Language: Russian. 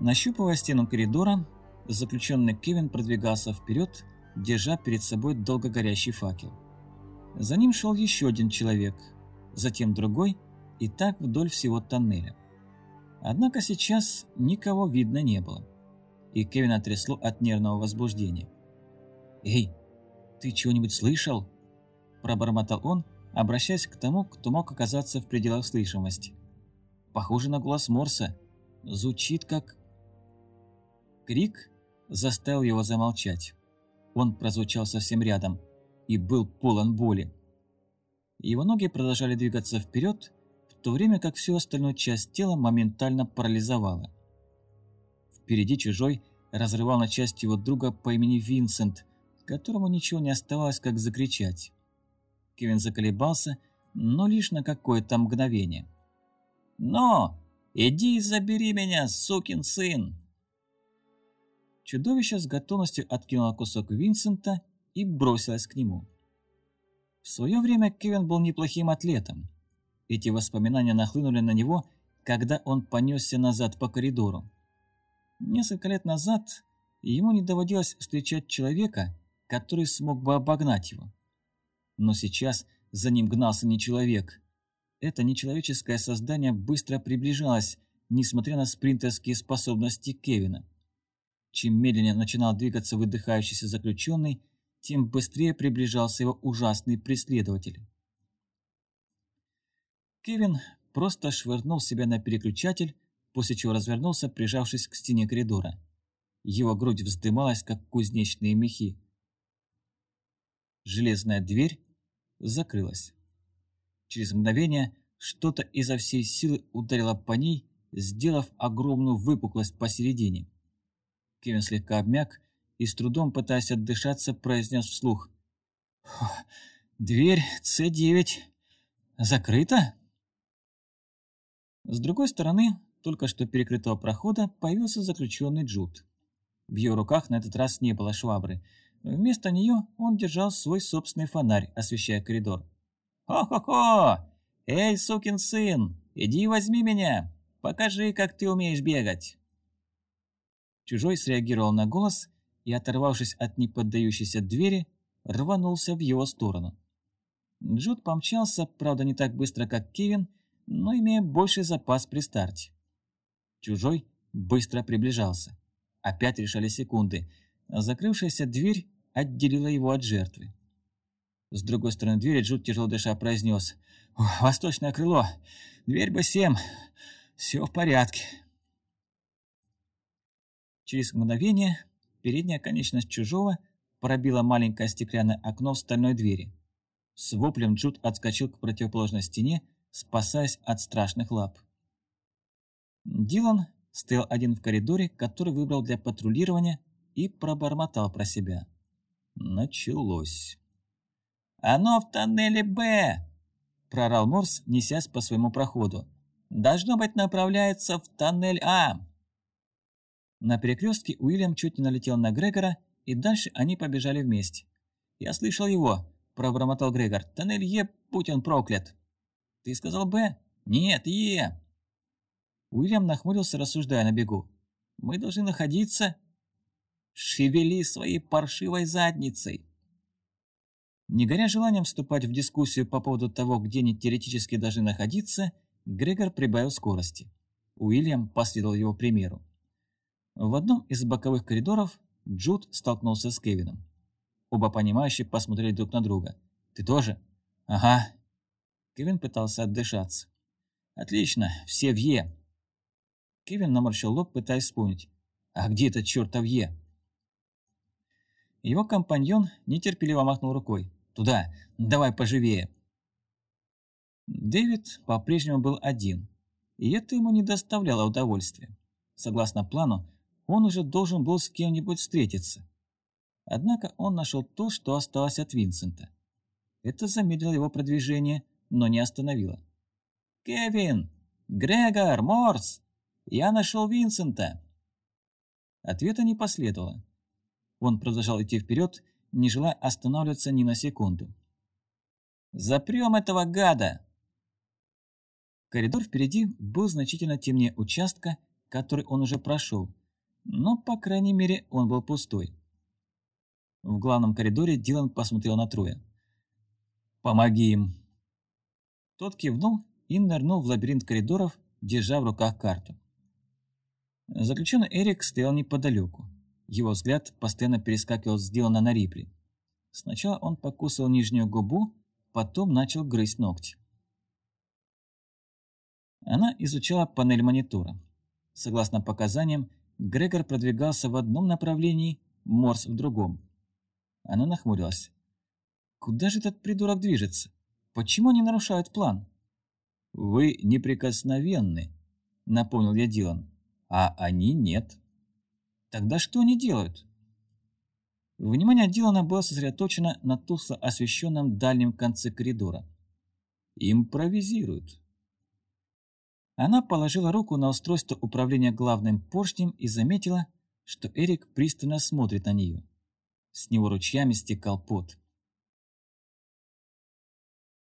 Нащупывая стену коридора, заключенный Кевин продвигался вперед, держа перед собой долго горящий факел. За ним шел еще один человек, затем другой, и так вдоль всего тоннеля. Однако сейчас никого видно не было, и Кевина трясло от нервного возбуждения. «Эй, ты чего-нибудь слышал?» – пробормотал он, обращаясь к тому, кто мог оказаться в пределах слышимости. «Похоже на голос Морса. Звучит как...» Крик заставил его замолчать. Он прозвучал совсем рядом и был полон боли. Его ноги продолжали двигаться вперед, в то время как всю остальную часть тела моментально парализовала. Впереди чужой разрывал на части его друга по имени Винсент, которому ничего не оставалось, как закричать. Кевин заколебался, но лишь на какое-то мгновение. «Но! Иди и забери меня, сукин сын!» Чудовище с готовностью откинуло кусок Винсента и бросилось к нему. В свое время Кевин был неплохим атлетом. Эти воспоминания нахлынули на него, когда он понесся назад по коридору. Несколько лет назад ему не доводилось встречать человека, который смог бы обогнать его. Но сейчас за ним гнался не человек. Это нечеловеческое создание быстро приближалось, несмотря на спринтерские способности Кевина. Чем медленнее начинал двигаться выдыхающийся заключенный, тем быстрее приближался его ужасный преследователь. Кевин просто швырнул себя на переключатель, после чего развернулся, прижавшись к стене коридора. Его грудь вздымалась, как кузнечные мехи. Железная дверь закрылась. Через мгновение что-то изо всей силы ударило по ней, сделав огромную выпуклость посередине. Кевин слегка обмяк и, с трудом пытаясь отдышаться, произнес вслух. «Дверь С9 закрыта?» С другой стороны, только что перекрытого прохода, появился заключенный Джуд. В его руках на этот раз не было швабры. Вместо нее он держал свой собственный фонарь, освещая коридор. «Хо-хо-хо! Эй, сукин сын, иди возьми меня! Покажи, как ты умеешь бегать!» Чужой среагировал на голос и, оторвавшись от неподдающейся двери, рванулся в его сторону. Джуд помчался, правда, не так быстро, как Кевин, но имея больший запас при старте. Чужой быстро приближался. Опять решали секунды. Закрывшаяся дверь отделила его от жертвы. С другой стороны двери Джуд, тяжело дыша, произнес «Восточное крыло! Дверь бы семь! Все в порядке!» Через мгновение передняя конечность чужого пробила маленькое стеклянное окно в стальной двери. С воплем Джуд отскочил к противоположной стене, спасаясь от страшных лап. Дилан стоял один в коридоре, который выбрал для патрулирования, и пробормотал про себя. Началось. «Оно в тоннеле Б!» – прорал Морс, несясь по своему проходу. «Должно быть, направляется в тоннель А!» На перекрестке Уильям чуть не налетел на Грегора, и дальше они побежали вместе. «Я слышал его», – пробормотал Грегор. «Тоннель Е, будь он проклят». «Ты сказал Б?» «Нет, Е». Уильям нахмурился, рассуждая на бегу. «Мы должны находиться...» «Шевели своей паршивой задницей!» Не горя желанием вступать в дискуссию по поводу того, где они теоретически должны находиться, Грегор прибавил скорости. Уильям последовал его примеру. В одном из боковых коридоров Джуд столкнулся с Кевином. Оба понимающие посмотрели друг на друга. «Ты тоже?» «Ага». Кевин пытался отдышаться. «Отлично, все в Е». Кевин наморщил лоб, пытаясь вспомнить. «А где этот чертов Е?» Его компаньон нетерпеливо махнул рукой. «Туда, давай поживее». Дэвид по-прежнему был один, и это ему не доставляло удовольствия. Согласно плану, он уже должен был с кем-нибудь встретиться. Однако он нашел то, что осталось от Винсента. Это замедлило его продвижение, но не остановило. «Кевин! Грегор! Морс! Я нашел Винсента!» Ответа не последовало. Он продолжал идти вперед, не желая останавливаться ни на секунду. «Запрем этого гада!» Коридор впереди был значительно темнее участка, который он уже прошел, но, по крайней мере, он был пустой. В главном коридоре Дилан посмотрел на Троя. «Помоги им!» Тот кивнул и нырнул в лабиринт коридоров, держа в руках карту. Заключенный Эрик стоял неподалеку. Его взгляд постоянно перескакивал с Дилана на Рипли. Сначала он покусал нижнюю губу, потом начал грызть ногти. Она изучала панель монитора. Согласно показаниям, Грегор продвигался в одном направлении, Морс в другом. Она нахмурилась. «Куда же этот придурок движется? Почему они нарушают план?» «Вы неприкосновенны», — напомнил я Дилан, — «а они нет». «Тогда что они делают?» Внимание Дилана было сосредоточено на тускло освещенном дальнем конце коридора. «Импровизируют». Она положила руку на устройство управления главным поршнем и заметила, что Эрик пристально смотрит на нее. С него ручьями стекал пот.